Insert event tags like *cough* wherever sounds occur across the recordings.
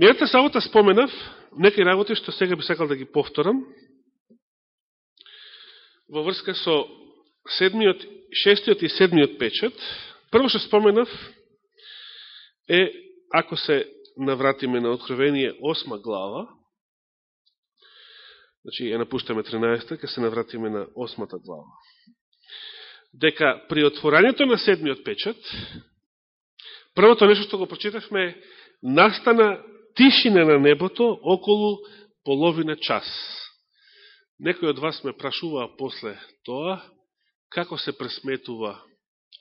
Мијата сабота споменав некои работи што сега би сакал да ги повторам во врска со седмиот, шестиот и седмиот печат. Прво што споменав е, ако се навратиме на Откровение 8 глава, значи ја напуштаме 13 ке се навратиме на 8 глава, дека при отворањето на седмиот печат, првото нешто што го прочитавме настана тишина на небото околу половина час. Некој од вас ме прашуваа после тоа, како се пресметува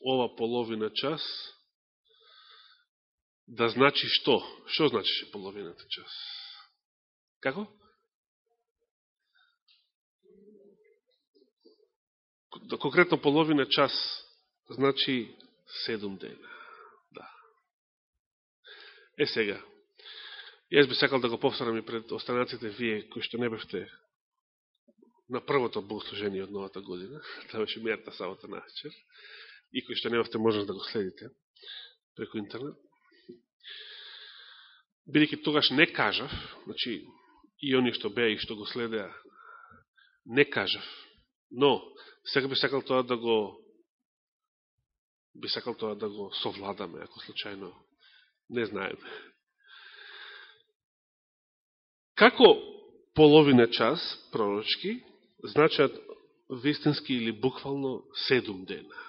ова половина час, да значи што? Што значише половината час? Како? Да, конкретно половина час значи седум дена. Да. Е сега, Јас би сакал да го повторам и пред останаците вие, кои што не бевте на првото богослужение од новата година, *laughs* тоа беше мерта сабота на вечер, и кои што немавте можност да го следите преку интернет. Бидеќи тогаш не кажав, значи и они што беа и што го следеа, не кажав, но сега би сакал тоа да го би сакал тоа да го совладаме, ако случајно не знаеме. Како половина час пророчки значат вистински или буквално седум дена?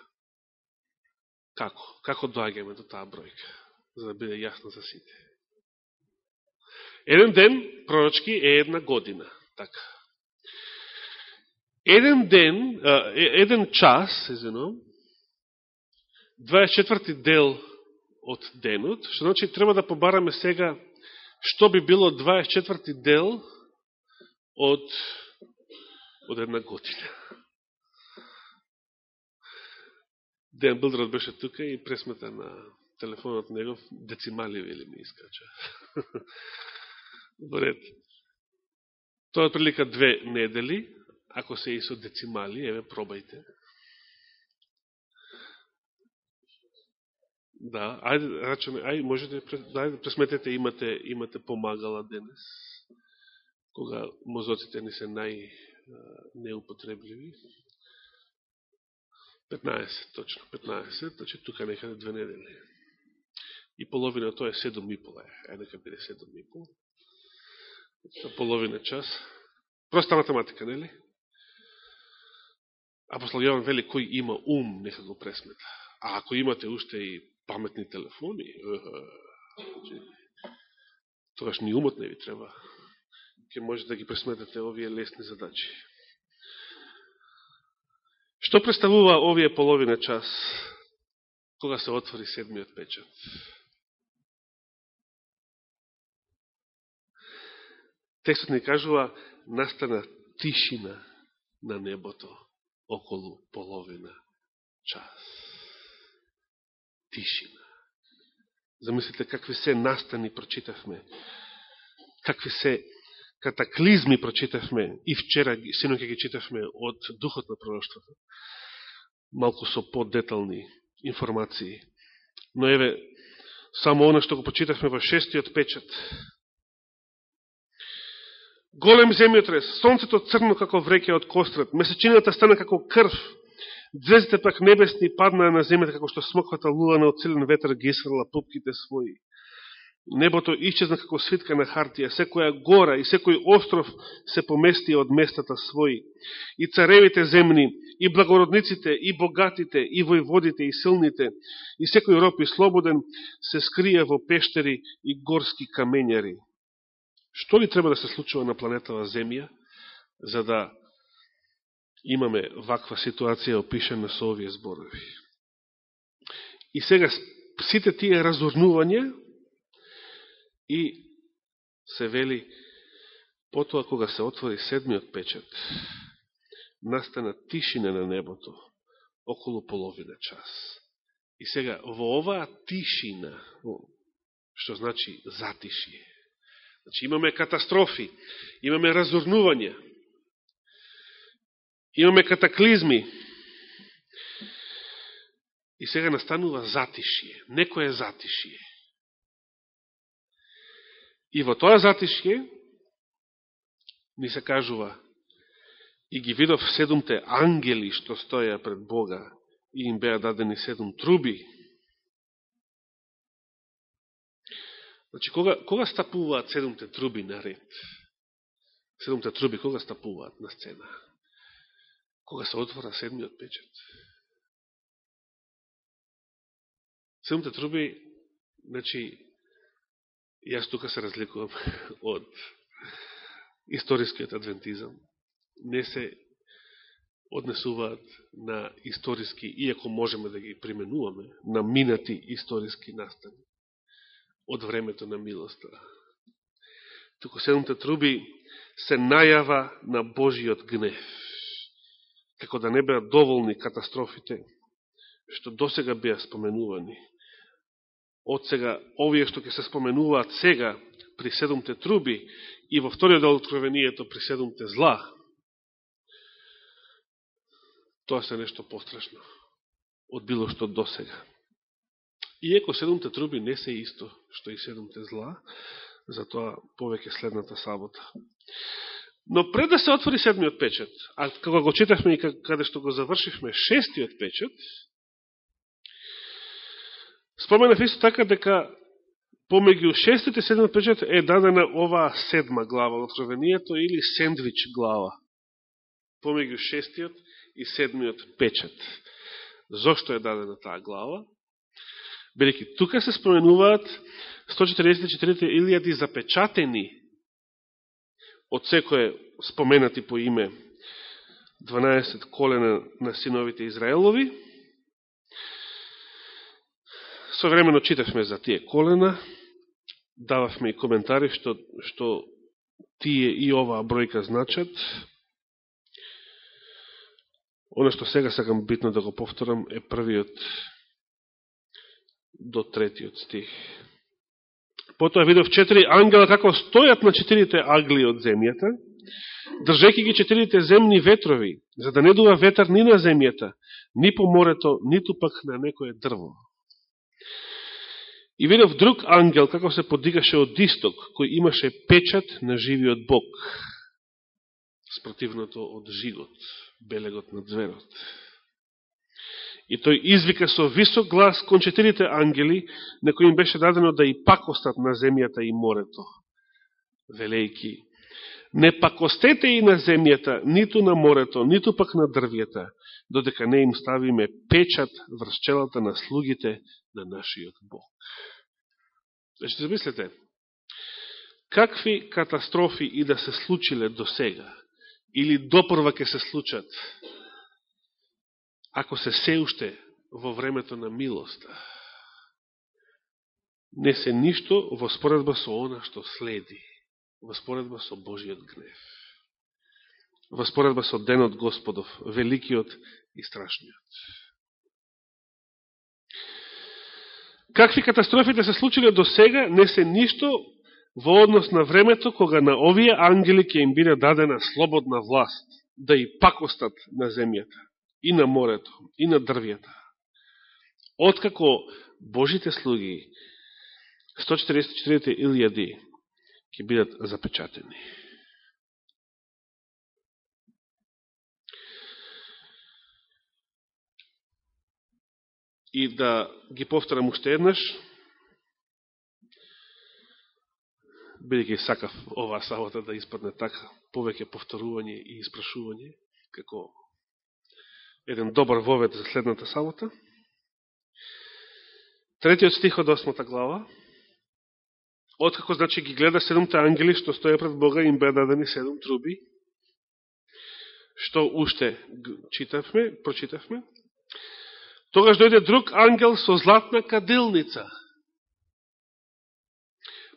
Како? Како доаѓаме до таа бројка? За да биде јасно за сите. Еден ден пророчки е една година. Така. Еден ден, еден час, извинувам, 24 дел од денот, што значи треба да побараме сега што би било 24 дел од, од една година. Ден Билдрат беше тука и пресмета на телефонот негов децимали вели ми искача. *laughs* Боред. Тоа е прилика две недели, ако се и со децимали, еве пробајте. Да, ајде, рачаме, ајде, можете, ајде, пресметете, имате, имате помагала денес, кога мозоците ни се нај неупотребливи. 15, точно, 15, значи тука некаде две недели. И половина тоа е 7 и пола, ајде нека биде 7 и пол. За половина час. Проста математика, нели? Апостол Јован вели кој има ум, нека го пресмета. А ако имате уште и паметни телефони, значи, тогаш ни умот не ви треба. Ке може да ги пресметате овие лесни задачи. Што представува овие половина час, кога се отвори седмиот печат? Текстот ни кажува, настана тишина на небото околу половина час тишина. Замислите какви се настани прочитавме, какви се катаклизми прочитавме и вчера, синоќа ги читавме од Духот на пророќството, малку со поддетални информации. Но еве, само оно што го почитавме во шестиот печат. Голем земјотрес, сонцето црно како вреке од кострат, месечината стана како крв, Звездите пак небесни паднаа на земјата како што смоквата лула на оцелен ветер ги исфрла пупките своји. Небото исчезна како свитка на хартија, секоја гора и секој остров се помести од местата своји. И царевите земни, и благородниците, и богатите, и војводите, и силните, и секој роб и слободен се скрија во пештери и горски камењари. Што ли треба да се случува на планетава Земја, за да имаме ваква ситуација опишена со овие зборови. И сега сите тие разорнувања и се вели потоа кога се отвори седмиот печат, настана тишина на небото околу половина час. И сега во оваа тишина, што значи затишие, значи имаме катастрофи, имаме разорнувања, Имаме катаклизми. И сега настанува затишие. Некој е затишие. И во тоа затишие ни се кажува и ги видов седумте ангели што стоја пред Бога и им беа дадени седум труби. Значи, кога, кога стапуваат седумте труби на ред? Седумте труби кога стапуваат на сцена? Кога се отвора седмиот печет? Седмите труби, значи, јас тука се разликувам *laughs* од историскиот адвентизам. Не се однесуваат на историски, иако можеме да ги применуваме, на минати историски настани од времето на милоста. Туку седмите труби се најава на Божиот гнев, како да не беа доволни катастрофите, што досега беа споменувани. Од сега, овие што ќе се споменуваат сега, при седумте труби, и во вториот дел откровението при седумте зла, тоа се нешто пострашно од било што до сега. Иеко седумте труби не се исто што и седумте зла, затоа повеќе следната сабота. Но пред да се отвори седмиот печет, а кога го читавме и каде што го завршивме шестиот печет, споменав исто така дека помеѓу шестиот и седмиот печет е дадена оваа седма глава во Откровението или сендвич глава. Помеѓу шестиот и седмиот печет. Зошто е дадена таа глава? Бидеќи тука се споменуваат 144 илјади запечатени од секој споменати по име 12 колена на синовите Израелови. Современо читавме за тие колена, дававме и коментари што, што тие и оваа бројка значат. Оно што сега сакам битно да го повторам е првиот до третиот стих. Потоа видов четири ангела како стојат на четирите агли од земјата, држеки ги четирите земни ветрови, за да не дува ветар ни на земјата, ни по морето, ниту пак на некое дрво. И видов друг ангел како се подигаше од исток, кој имаше печат на живиот Бог, спротивното од жигот белегот на зверот. И тој извика со висок глас кон четирите ангели, на кои им беше дадено да и пакостат на земјата и морето, велејки. Не пакостете и на земјата, ниту на морето, ниту пак на дрвјата, додека не им ставиме печат врз челата на слугите на нашиот Бог. Значи, замислете, какви катастрофи и да се случиле до сега, или допрва ќе се случат, ако се се уште во времето на милоста, не се ништо во споредба со она што следи, во споредба со Божиот гнев, во споредба со денот Господов, великиот и страшниот. Какви катастрофите да се случиле до сега, не се ништо во однос на времето кога на овие ангели ќе им биде дадена слободна власт да и пакостат на земјата, и на морето, и на дрвјата. Откако Божите слуги, 144 илјади, ќе бидат запечатени. И да ги повторам уште еднаш, бидеќи сакав оваа сабота да испадне така, повеќе повторување и испрашување, како еден добар вовед за следната сабота. Третиот стих од осмата глава. Откако, значи, ги гледа седомте ангели што стоја пред Бога, им беа дадени седом труби, што уште читавме, прочитавме. Тогаш дојде друг ангел со златна кадилница. –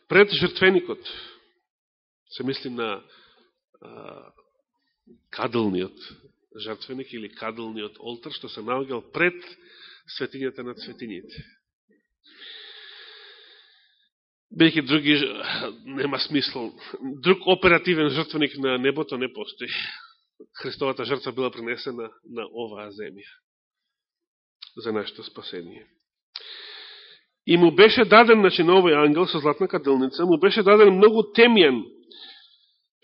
пред жртвеникот, се мисли на а, кадилниот жртвеник или каделниот олтар, што се наоѓал пред светињата на светињите. Бејќи други, нема смисл, друг оперативен жртвеник на небото не постои. Христовата жртва била принесена на оваа земја за нашето спасение. И му беше даден, значи, на овој ангел со златна каделница, му беше даден многу темјен,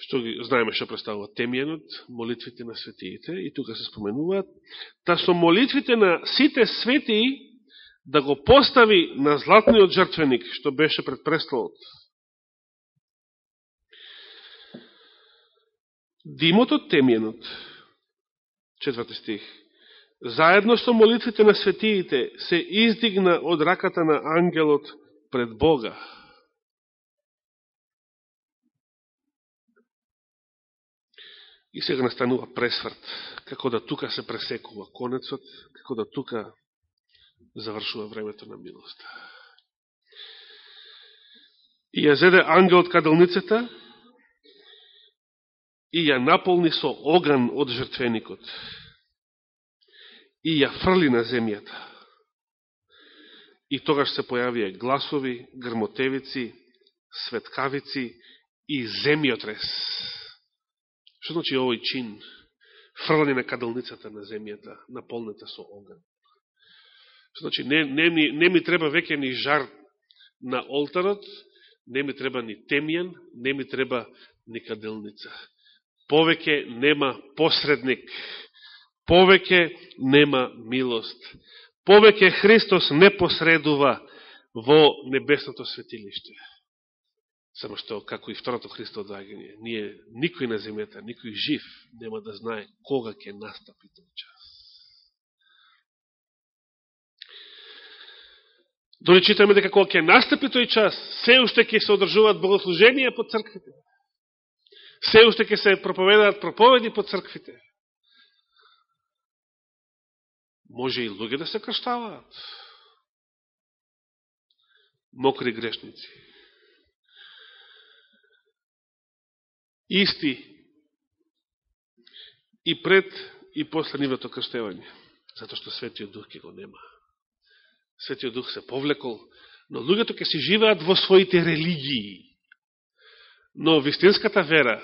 што ги знаеме што представува темјенот, молитвите на светиите, и тука се споменуваат, та со молитвите на сите светии да го постави на златниот жртвеник, што беше пред престолот. Димот од темјенот, четврти стих, заедно со молитвите на светиите, се издигна од раката на ангелот пред Бога. И сега настанува пресврт, како да тука се пресекува конецот, како да тука завршува времето на милост. И ја зеде ангел од каделницата и ја наполни со оган од жртвеникот и ја фрли на земјата. И тогаш се појавија гласови, грмотевици, светкавици и земјотрес. Што значи овој чин? Фрлани на каделницата на земјата, наполнета со оган. Што значи, не, не, ми, не ми треба веќе ни жар на олтарот, не ми треба ни темјан, не ми треба ни каделница. Повеќе нема посредник повеќе нема милост. Повеќе Христос не посредува во небесното светилиште. Само што, како и второто Христо доагање, ние, никој на земјата, никој жив, нема да знае кога ќе настапи тој час. Дори читаме дека кога ќе настапи тој час, се уште ќе се одржуваат богослуженија по црквите. Се уште ќе се проповедаат проповеди по црквите може и луѓе да се крштаваат. Мокри грешници. Исти и пред и после нивото крштевање. затоа што Светиот Дух ќе го нема. Светиот Дух се повлекол, но луѓето ќе се живеат во своите религии. Но вистинската вера,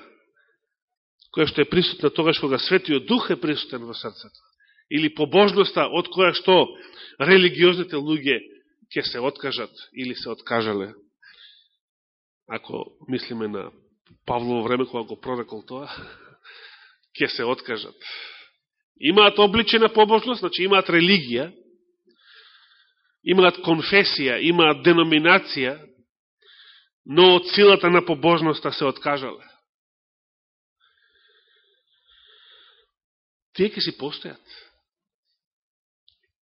која што е присутна тогаш кога Светиот Дух е присутен во срцето, или побожноста од која што религиозните луѓе ќе се откажат или се откажале. Ако мислиме на Павлово време кога го прорекол тоа, *laughs* ќе се откажат. Имаат обличена побожност, значи имаат религија, имаат конфесија, имаат деноминација, но од силата на побожноста се откажале. Тие ќе си постојат.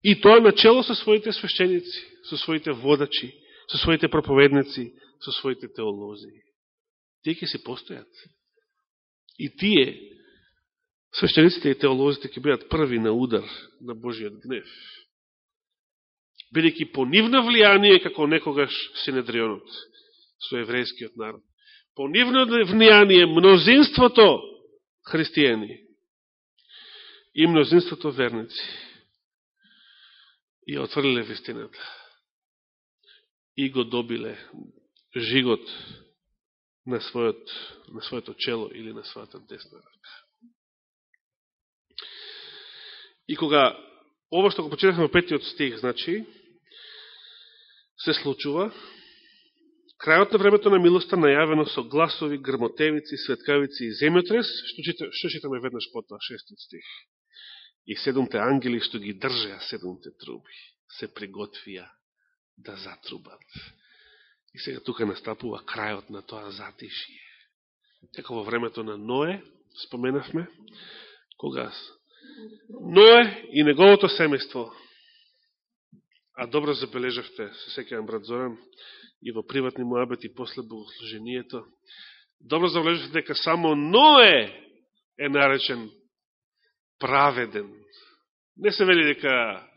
И тоа начело со своите свещеници, со своите водачи, со своите проповедници, со своите теолози. Тие ќе се постојат. И тие, свещениците и теолозите, ќе бидат први на удар на Божиот гнев. Бидеќи по нивно влијание, како некогаш Синедрионот, со еврејскиот народ. По нивно влијание, мнозинството христијани и мнозинството верници и отврлиле вистината. И го добиле жигот на, својот, на своето чело или на својата десна рака. И кога ово што го почитахме во петиот стих, значи, се случува, крајот на времето на милоста најавено со гласови, грмотевици, светкавици и земјотрес, што, чита, што читаме веднаш по тоа, шестиот стих и седумте ангели што ги држеа седумте труби, се приготвија да затрубат. И сега тука настапува крајот на тоа затишие. Како така во времето на Ное, споменавме, кога Ное и неговото семејство, а добро забележавте, се секјам брат Зоран, и во приватни и после богослужението, добро забележавте дека само Ное е наречен праведен. Не се вели дека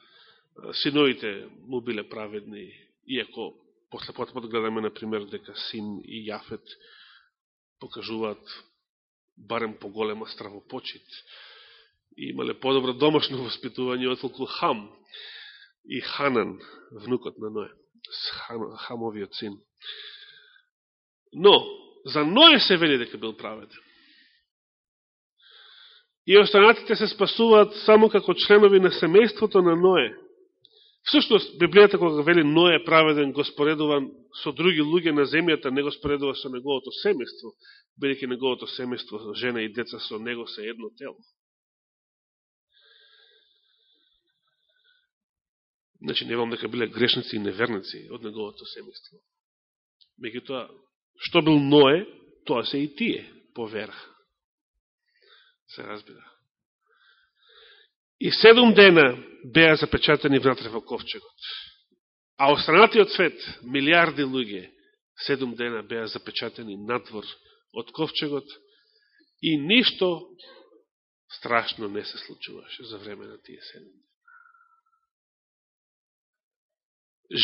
синовите му биле праведни, иако после потопот да гледаме, например, дека син и Јафет покажуваат барем поголема стравопочит и имале подобро домашно *laughs* воспитување отколку Хам и Ханан, внукот на Ное, Хамовиот син. Но, за Ное се вели дека бил праведен и останатите се спасуваат само како членови на семејството на Ное, Всушност, Библијата кога вели Ное праведен го споредува со други луѓе на земјата, не го споредува со неговото семејство, бидеќи неговото семејство, жена и деца со него се едно тело. Значи, не вам дека биле грешници и неверници од неговото семејство. Меѓутоа, што бил Ное, тоа се и тие, по вера. Се разбира. И седум дена беа запечатени внатре во ковчегот. А останатиот свет, милиарди луѓе, седум дена беа запечатени надвор од ковчегот и ништо страшно не се случуваше за време на тие седум дена.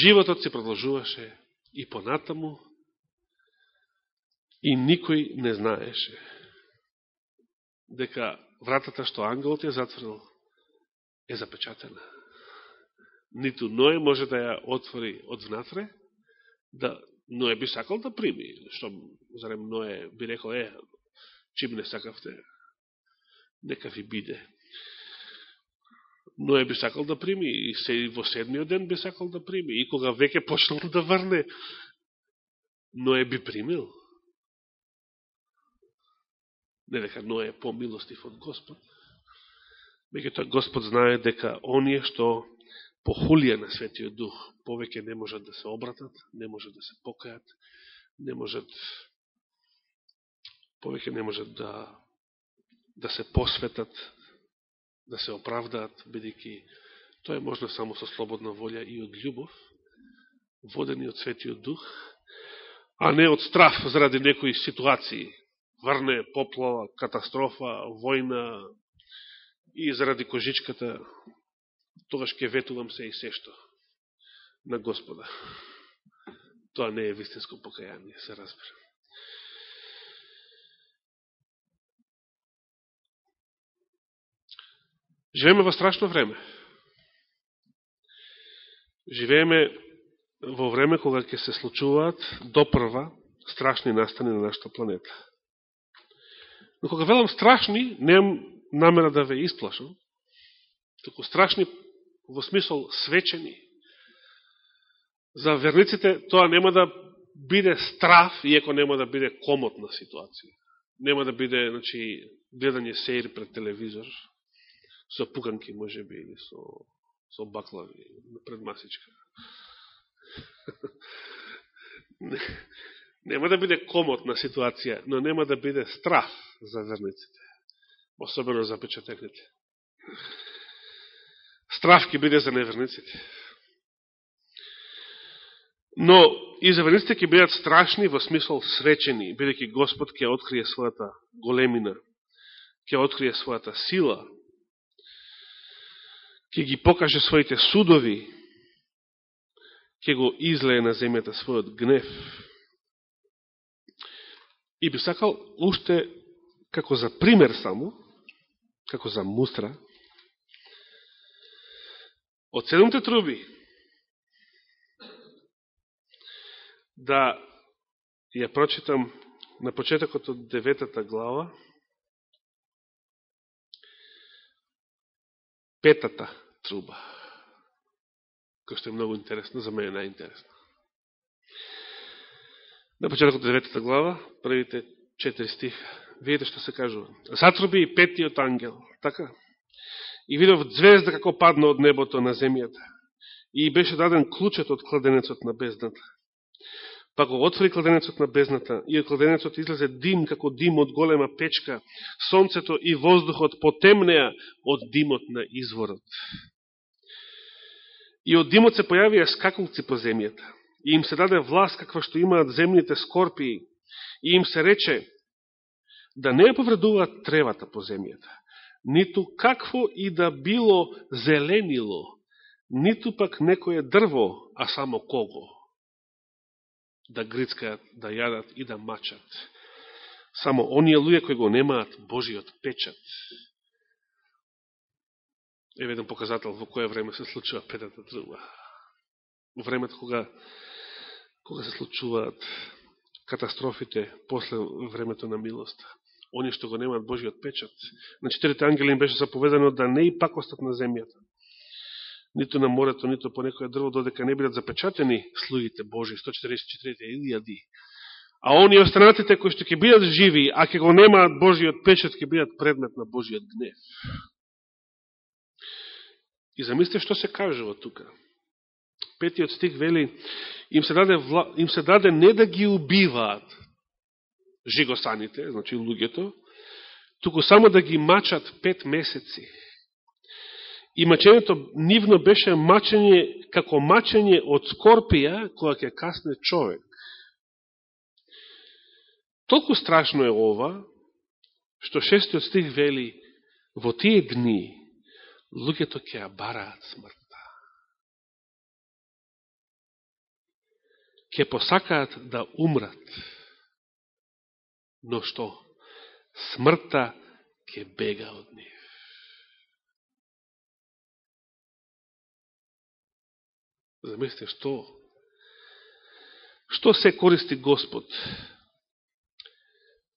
Животот се продолжуваше и понатаму и никој не знаеше дека вратата што ангелот ја затворил е запечатена. Ниту Ное може да ја отвори од внатре, да Ное би сакал да прими. Што, зарем Ное би рекол, е, чим не сакавте, нека ви биде. Ное би сакал да прими и се во седмиот ден би сакал да прими. И кога веќе почнал да врне, Ное би примил. Не дека Ное е помилостив од Господ, Меѓутоа Господ знае дека оние што по хулија на Светиот Дух повеќе не можат да се обратат, не можат да се покајат, не можат повеќе не можат да да се посветат, да се оправдаат, бидејќи тоа е можно само со слободна волја и од љубов, водени од Светиот Дух, а не од страф заради некои ситуации, врне, поплава, катастрофа, војна, и заради кожичката, тогаш ќе ветувам се и сешто на Господа. Тоа не е вистинско покаяние, се разбира. Живееме во страшно време. Живееме во време кога ќе се случуваат допрва страшни настани на нашата планета. Но кога велам страшни, немам намера да ве исплашам, току страшни во смисол свечени. За верниците тоа нема да биде страф, иеко нема да биде комотна ситуација. Нема да биде значи, гледање сеир пред телевизор, со пуканки, може би, или со, со баклави пред масичка. *laughs* нема да биде комотна ситуација, но нема да биде страф за верниците особено за печатекните. Стравки ќе биде за неверниците. Но и за верниците ќе бидат страшни во смисол свечени, бидеќи Господ ќе открие својата големина, ќе открие својата сила, ќе ги покаже своите судови, ќе го излее на земјата својот гнев. И би сакал уште како за пример само, како за мустра, од седомте труби да ја прочитам на почетокот од деветата глава, петата труба, која што е многу интересна, за мене најинтересна. На почетокот од деветата глава, првите четири стиха видите што се кажува. Затруби и петиот ангел, така? И видов звезда како падна од небото на земјата. И беше даден клучот од кладенецот на бездната. Па го отвори кладенецот на бездната и од кладенецот излезе дим како дим од голема печка. Сонцето и воздухот потемнеа од димот на изворот. И од димот се појавија скакулци по земјата. И им се даде власт каква што имаат земните скорпии. И им се рече, да не повредуваат тревата по земјата, ниту какво и да било зеленило, ниту пак некое дрво, а само кого. Да грицкаат, да јадат и да мачат. Само оние луѓе кои го немаат Божиот печат. Еве еден показател во кое време се случува петата труба. Во времето кога, кога се случуваат катастрофите после времето на милоста они што го немаат Божиот печат. На четирите ангели им беше заповедано да не и пакостат на земјата. ниту на морето, ниту по некоја дрво, додека не бидат запечатени слугите Божи, 144.000. А они останатите кои што ќе бидат живи, а ќе го немаат Божиот печат, ќе бидат предмет на Божиот гнев. И замислите што се кажува тука. Петиот стих вели, им се даде, вла... им се даде не да ги убиваат жигосаните, значи луѓето, туку само да ги мачат пет месеци. И мачењето нивно беше мачење, како мачење од скорпија, која ќе касне човек. Толку страшно е ова, што шестиот стих вели, во тие дни, луѓето ќе ја бараат смртта. Ке посакаат да умрат, но што? Смртта ќе бега од нив. Замислите, што? Што се користи Господ?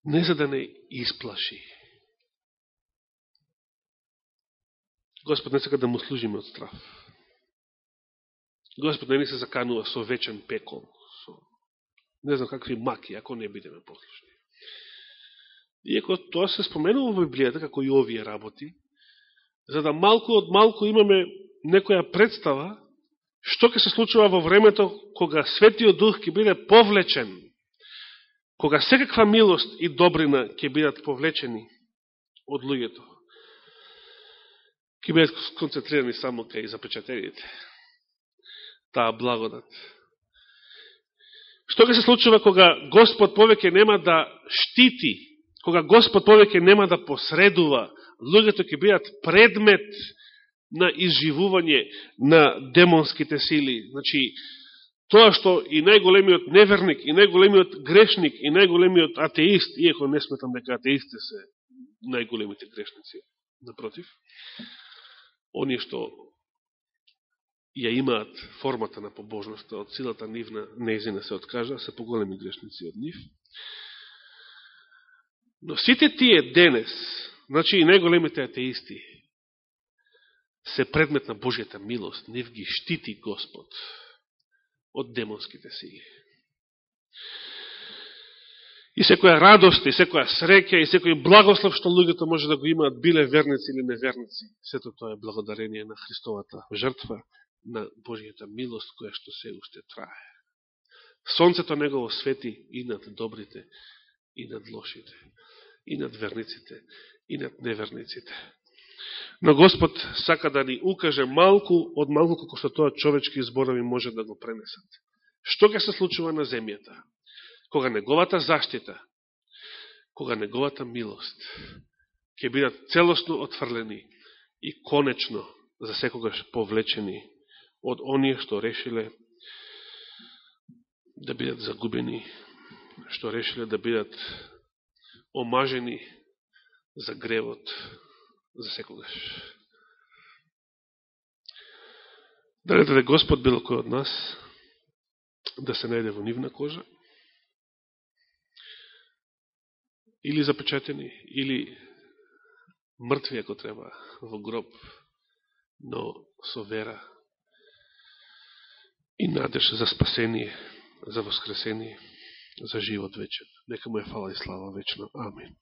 Не за да не исплаши. Господ не сака да му служиме од страф. Господ не ни се заканува со вечен пекол, со не знам какви маки, ако не бидеме послушни. Иако тоа се споменува во Библијата, како и овие работи, за да малку од малку имаме некоја представа што ќе се случува во времето кога Светиот Дух ќе биде повлечен, кога секаква милост и добрина ќе бидат повлечени од луѓето, ќе бидат концентрирани само кај запечатените. Таа благодат. Што ќе се случува кога Господ повеќе нема да штити, кога Господ повеќе нема да посредува, луѓето ќе бидат предмет на изживување на демонските сили. Значи, тоа што и најголемиот неверник, и најголемиот грешник, и најголемиот атеист, иеко не сметам дека атеисти се најголемите грешници, напротив, оние што ја имаат формата на побожноста, од силата нивна неизина се откажа, се поголеми грешници од нив. Но сите тие денес, значи и најголемите атеисти, се предмет на Божијата милост, нив ги штити Господ од демонските сили. И секоја радост, и секоја среќа, и секој благослов што луѓето може да го имаат, биле верници или неверници, сето тоа е благодарение на Христовата жртва, на Божијата милост, која што се уште трае. Сонцето негово свети и над добрите, и над лошите, и над верниците, и над неверниците. Но Господ сака да ни укаже малку од малку како што тоа човечки зборови може да го пренесат. Што ќе се случува на земјата? Кога неговата заштита, кога неговата милост ќе бидат целосно отфрлени и конечно за секогаш повлечени од оние што решиле да бидат загубени, што решиле да бидат омажени за гревот за секогаш. Дали да Господ било кој од нас да се најде во нивна кожа, или запечатени, или мртви ако треба во гроб, но со вера и надеж за спасение, за воскресение, за живот вечен. Нека му е фала и слава вечна Амин.